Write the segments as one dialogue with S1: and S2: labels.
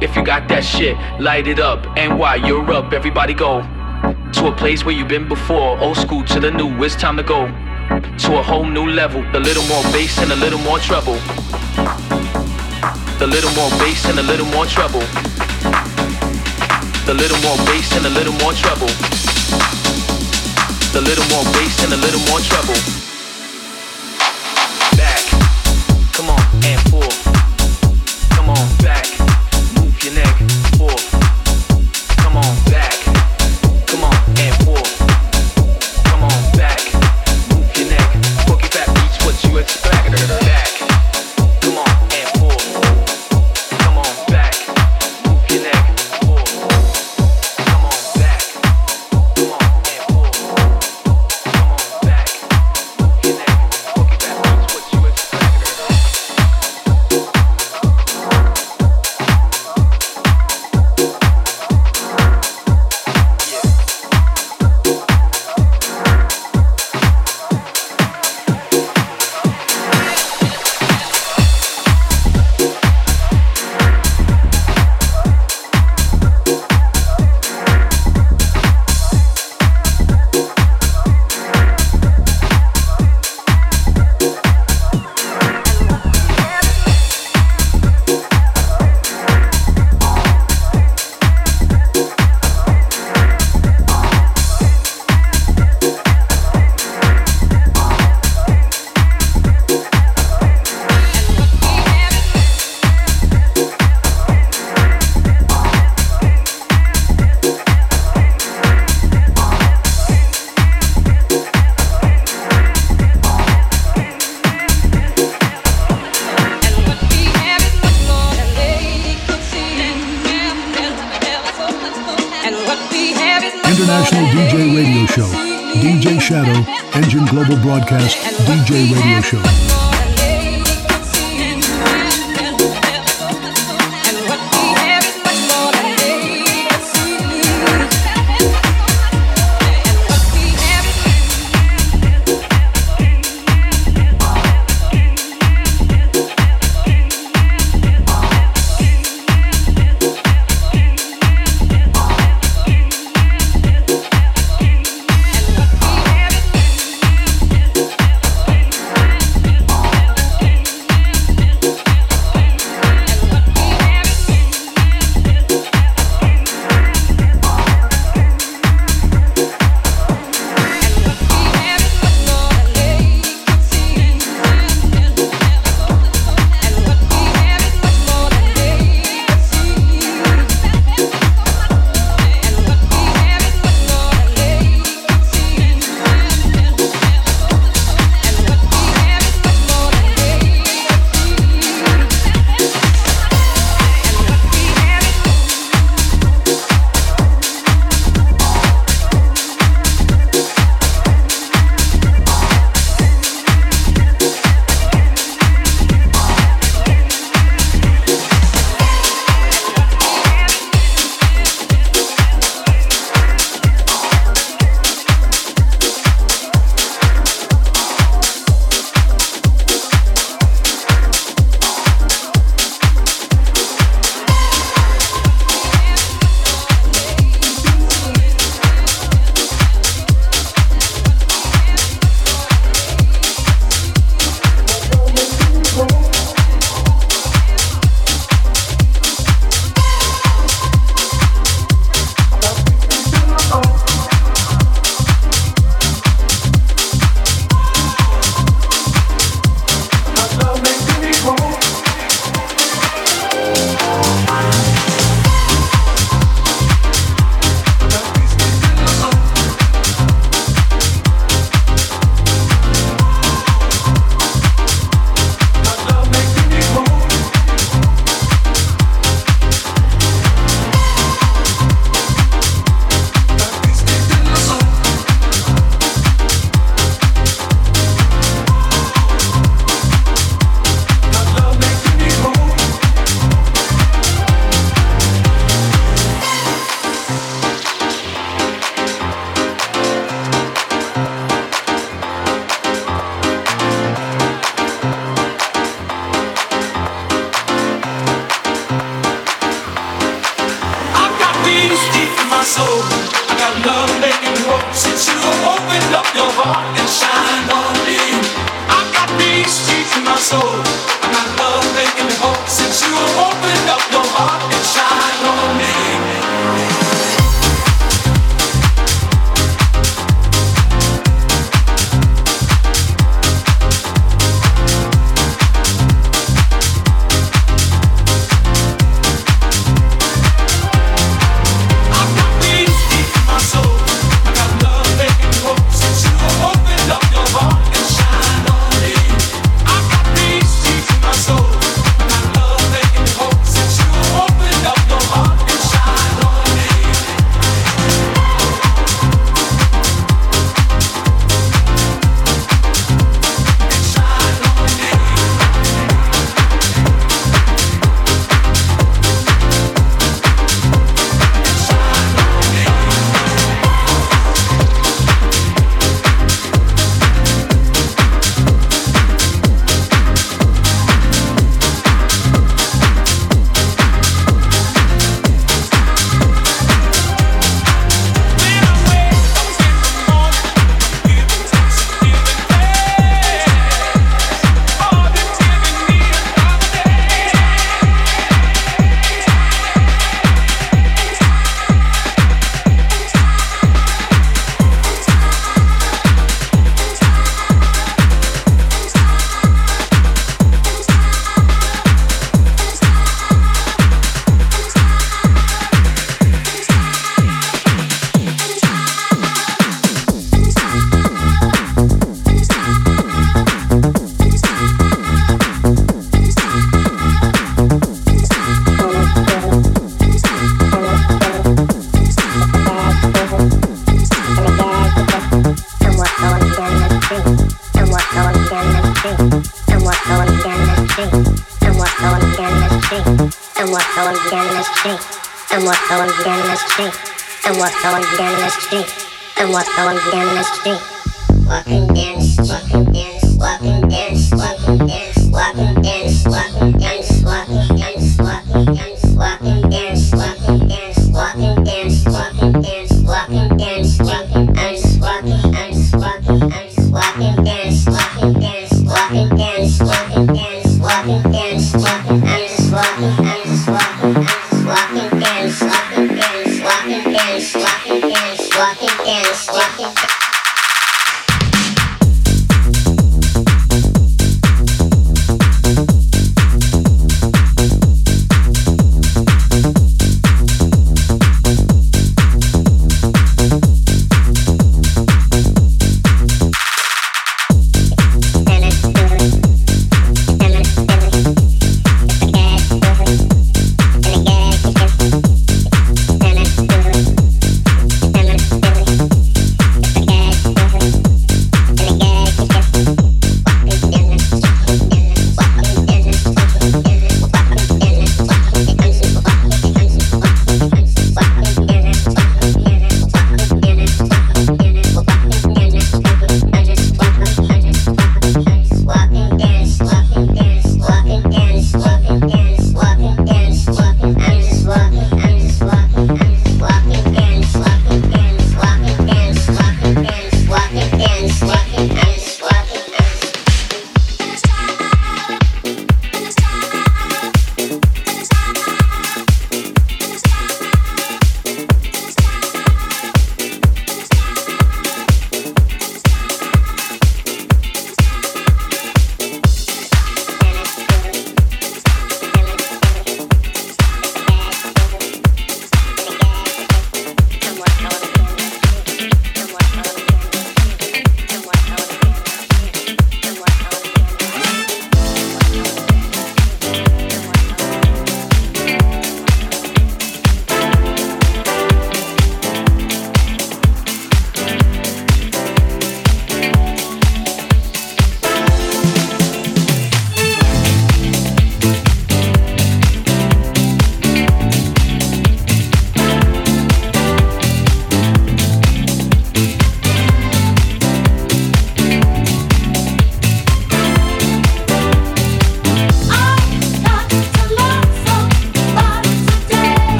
S1: If you got that shit, light it up. And why you're up, everybody go. to a place where you've been before. Old school to the new, it's time to go to a whole new level. A little more bass and a little more treble. A little more bass and a little more treble. A little more bass and a little more treble. A little more bass and a little more treble.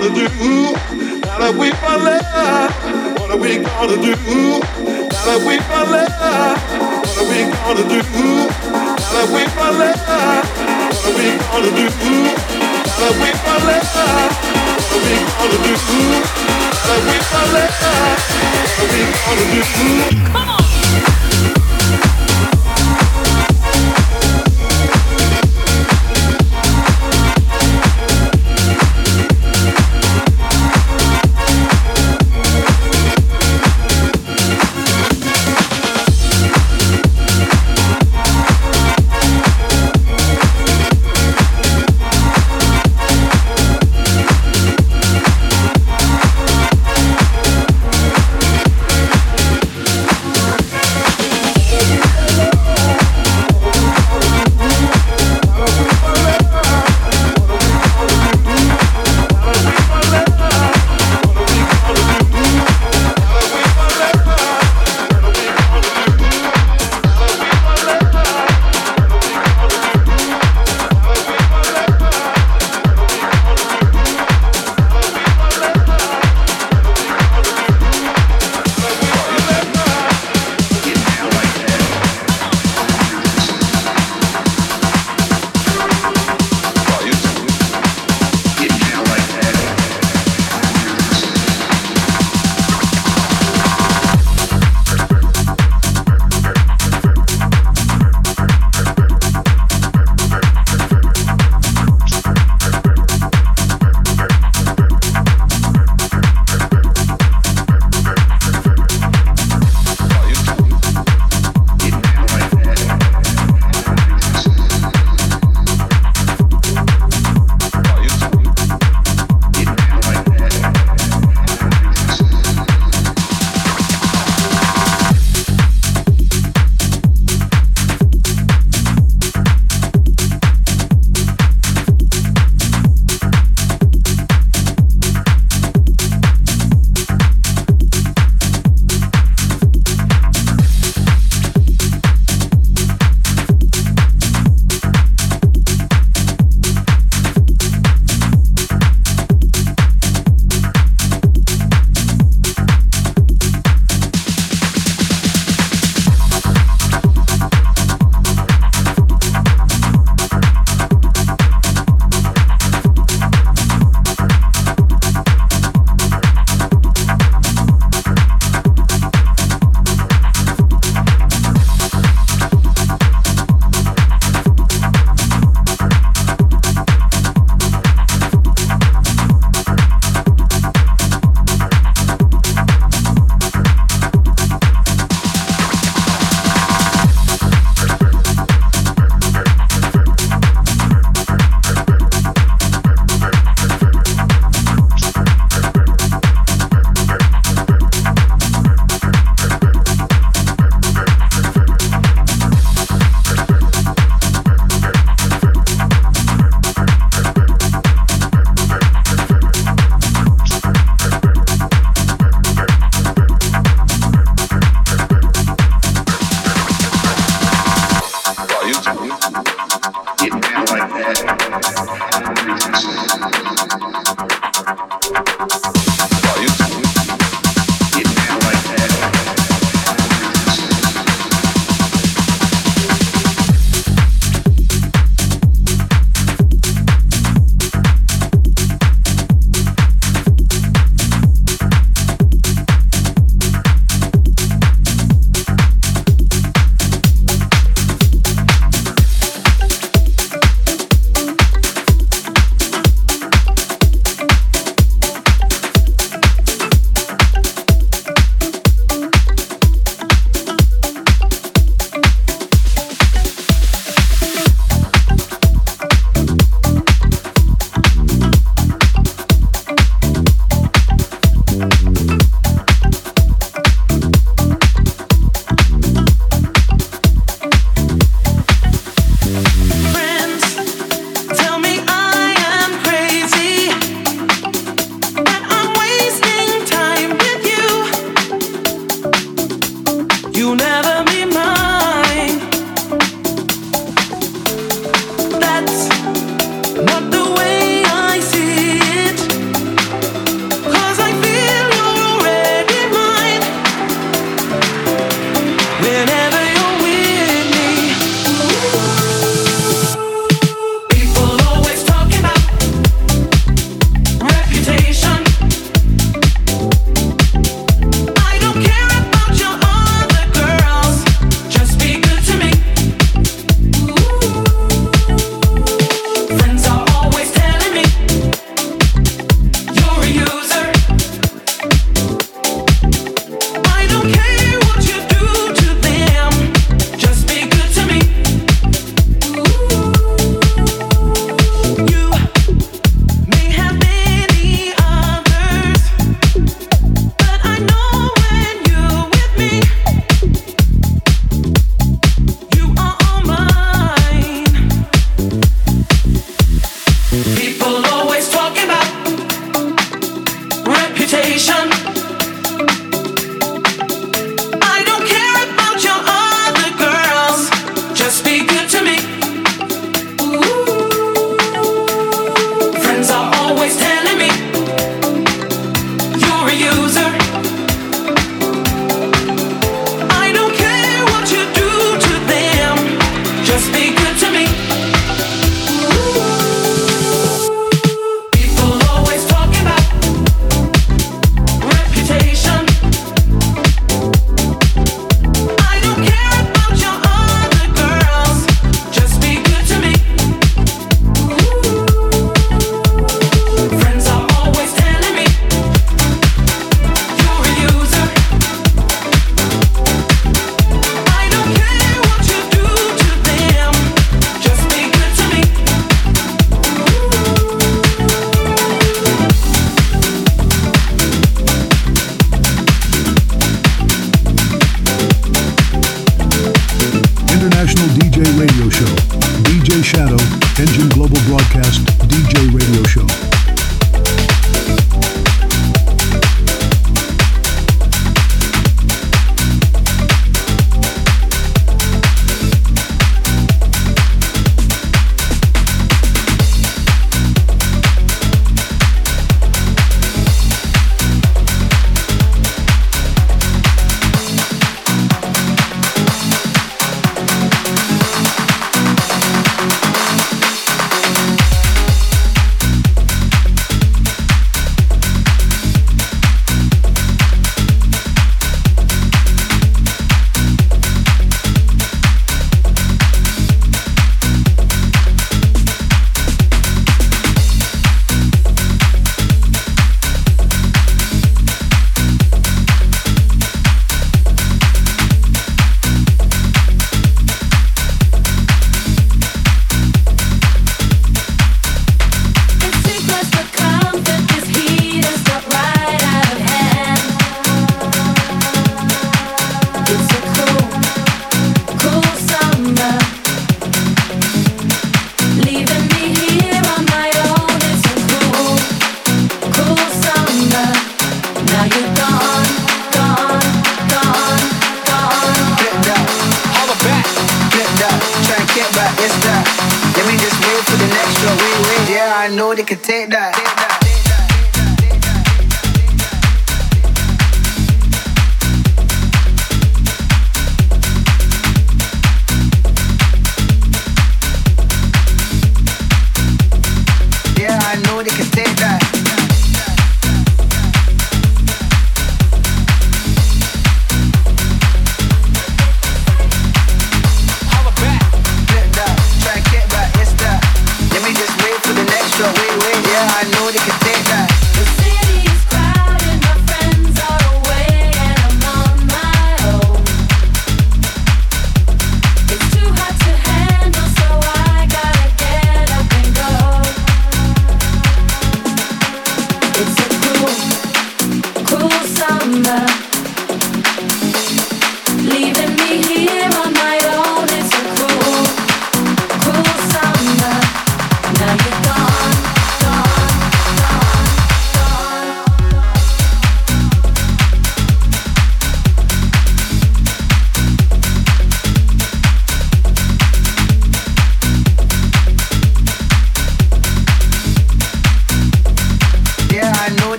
S1: gonna do now that we found? What are we gonna do now that we found love? What
S2: are we gonna do now that we found love? What are we gonna do now that
S3: we found love? What are we gonna do now
S2: that we found love? What are we
S4: gonna do? Come on.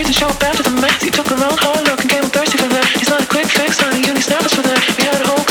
S4: treated show back to the math. You took the wrong hard look and came thirsty for that. It's not a quick fix, honey. You need snappers for that. We had a whole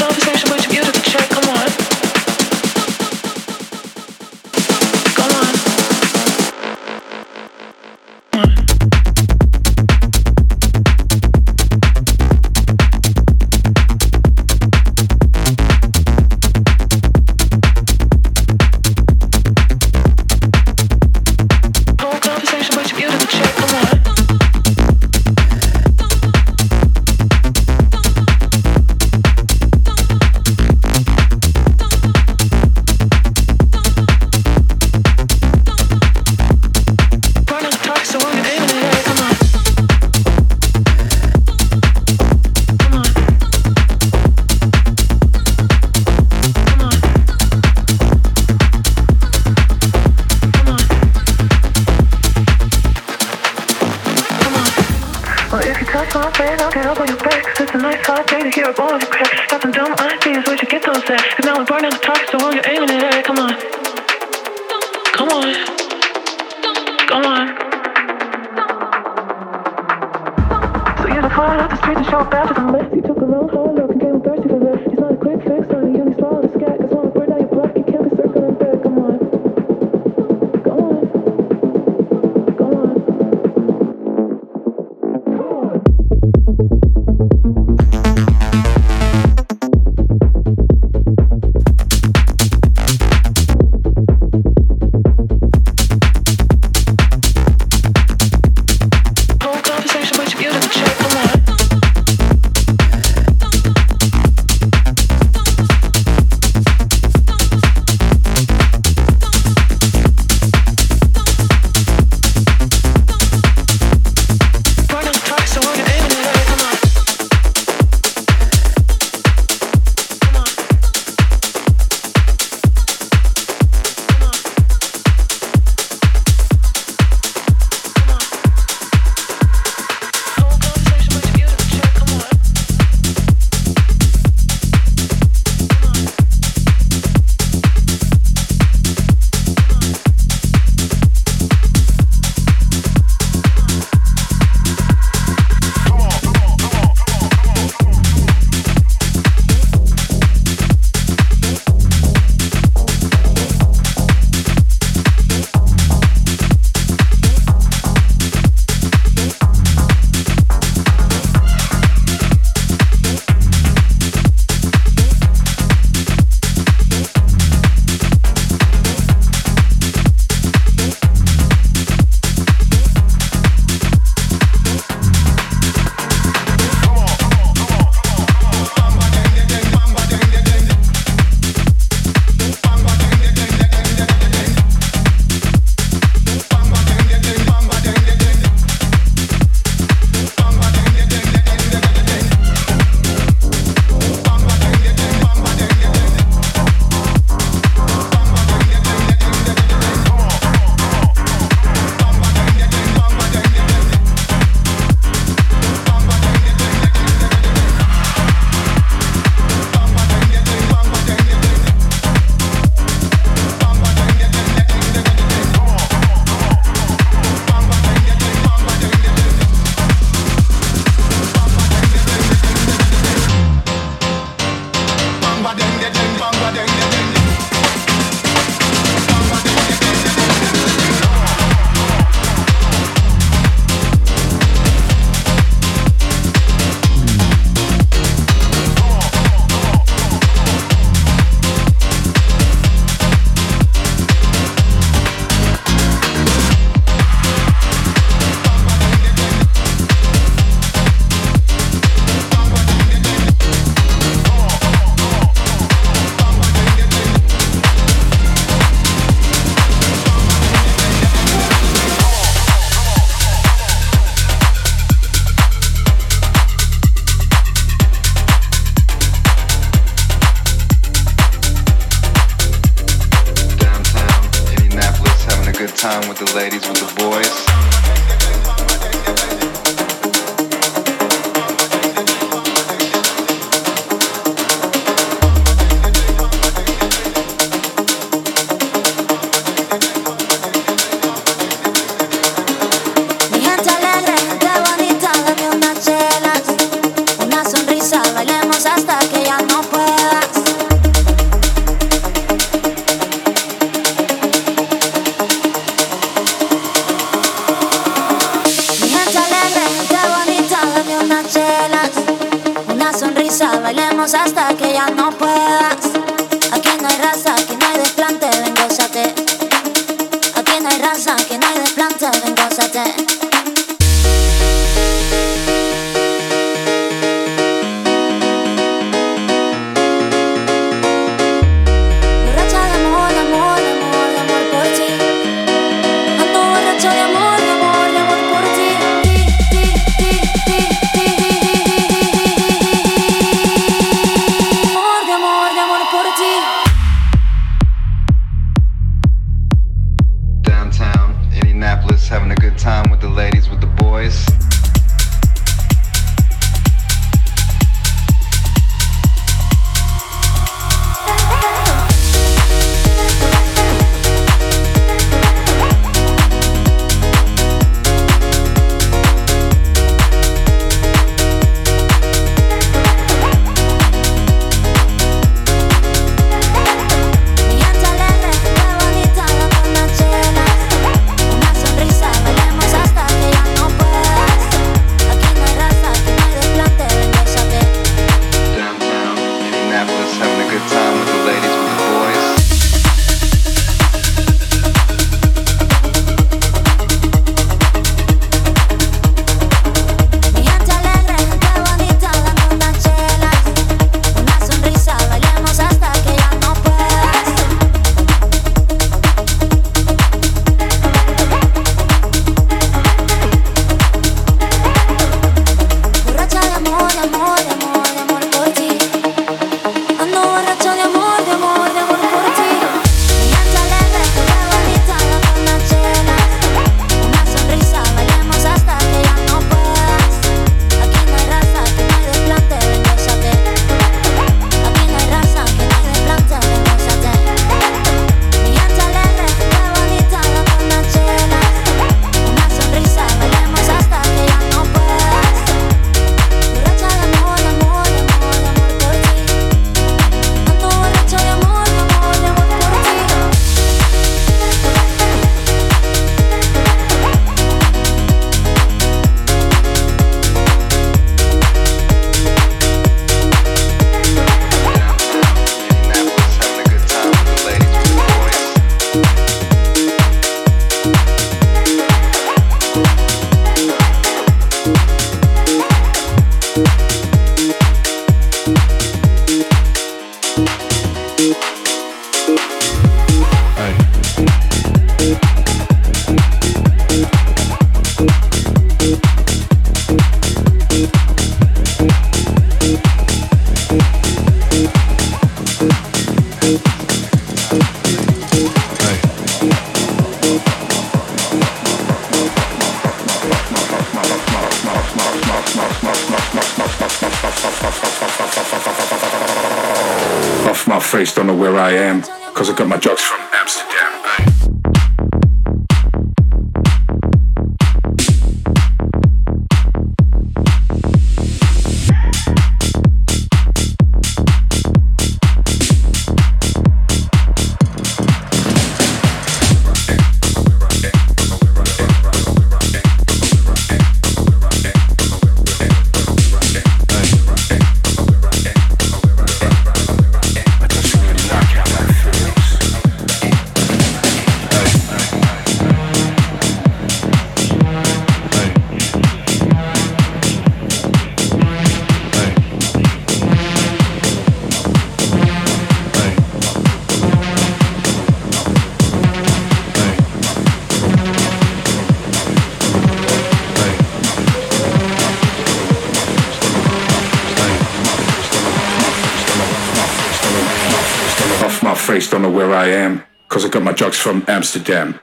S4: face,
S5: don't know where I am. Cause I got my drugs from Amsterdam.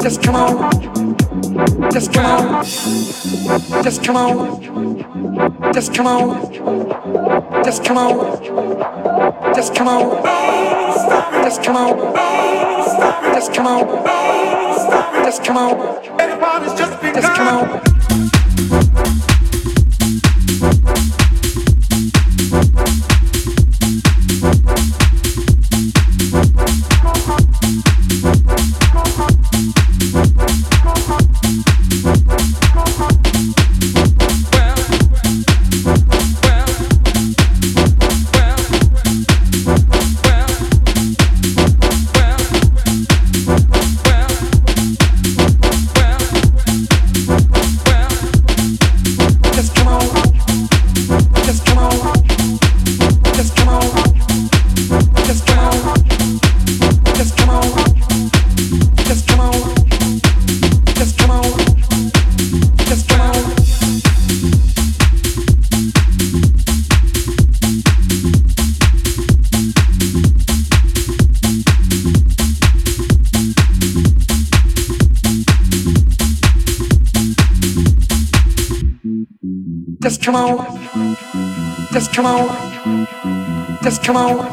S6: Just come on. Just come on. Just come on. Just come on. Just come on. Just come on. Just come on. Just come on. Just come on. Just come on. Come on.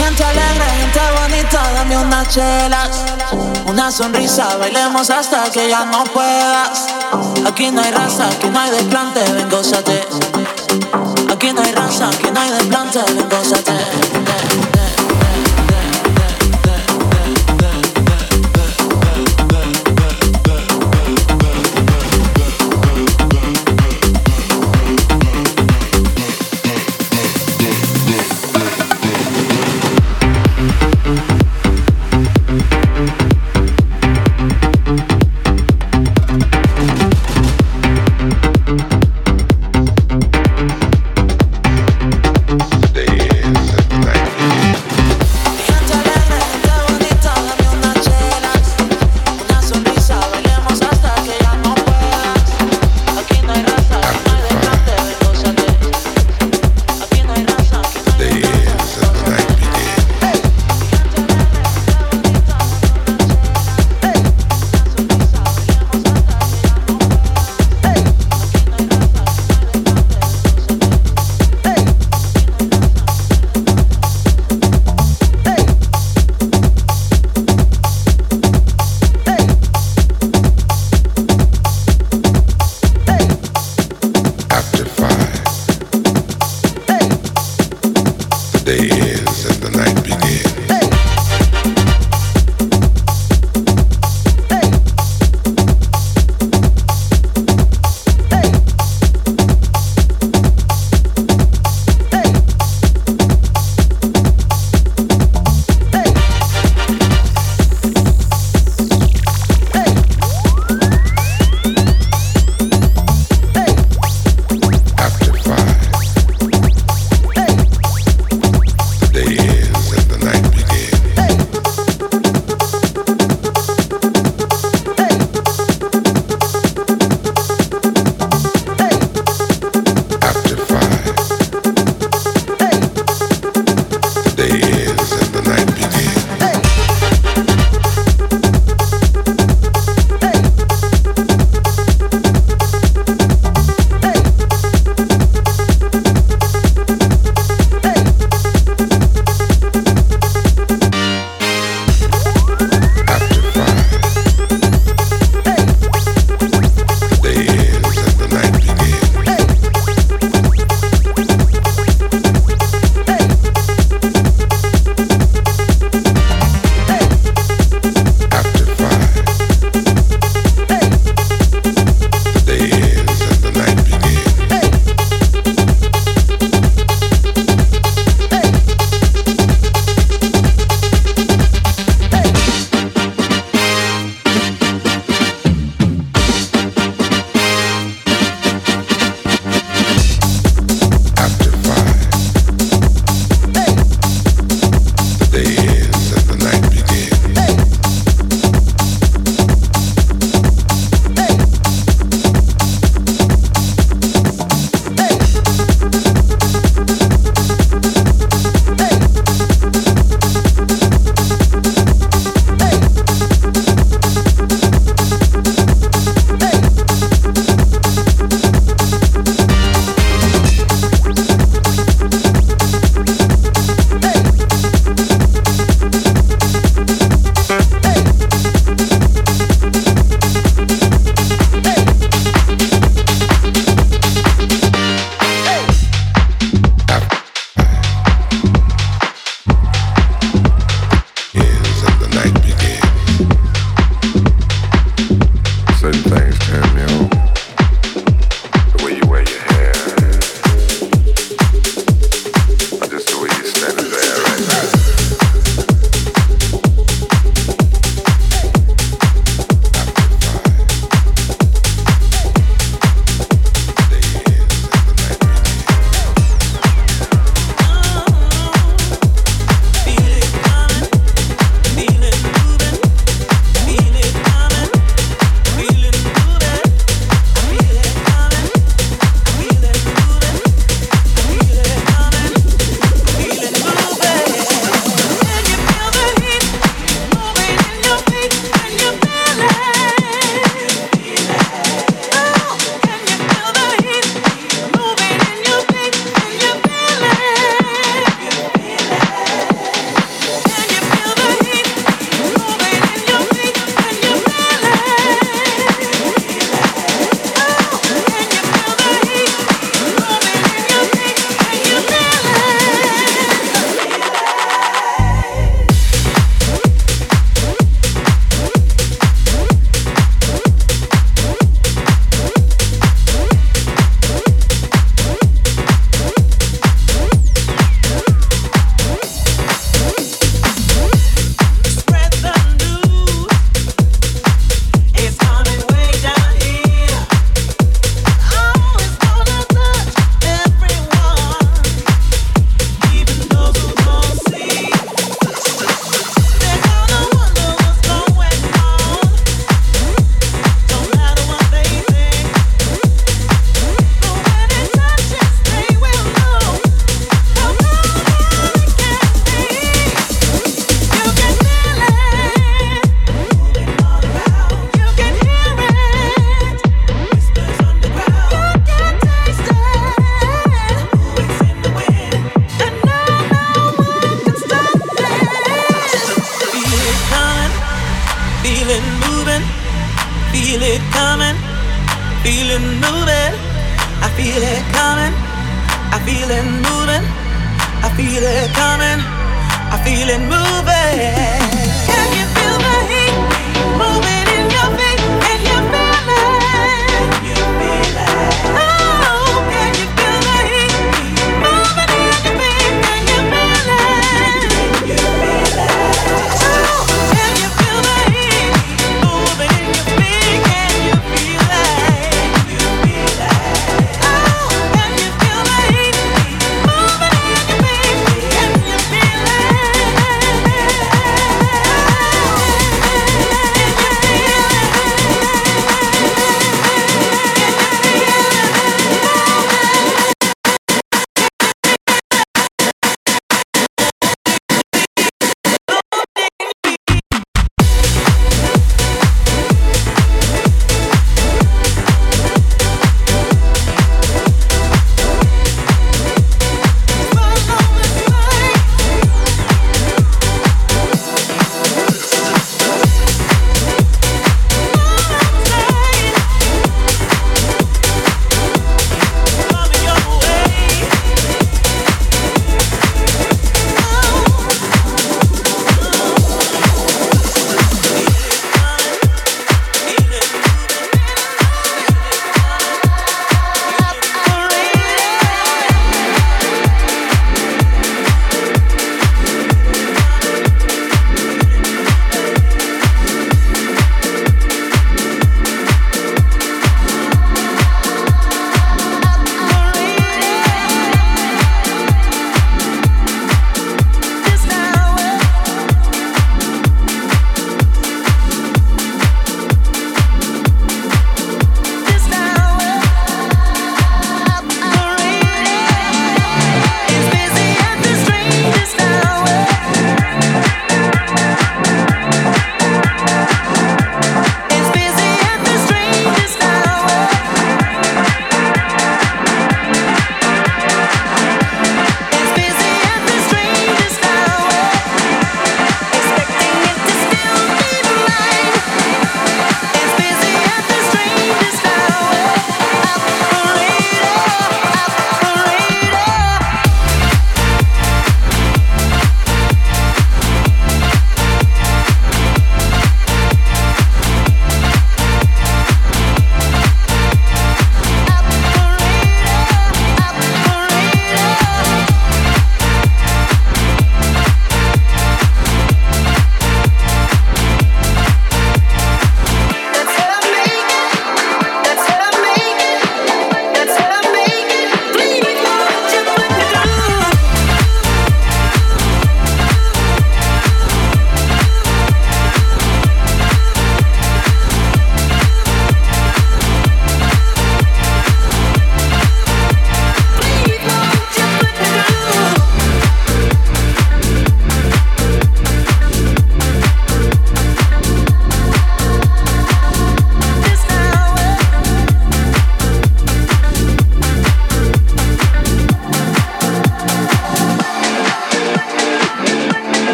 S7: Gente alegre, gente bonita, dame unas chelas. Una sonrisa, bailemos hasta que ya no puedas. Aquí no hay raza, aquí no hay desplante, ven, gózate. Aquí no hay raza, aquí no hay desplante, ven, gózate.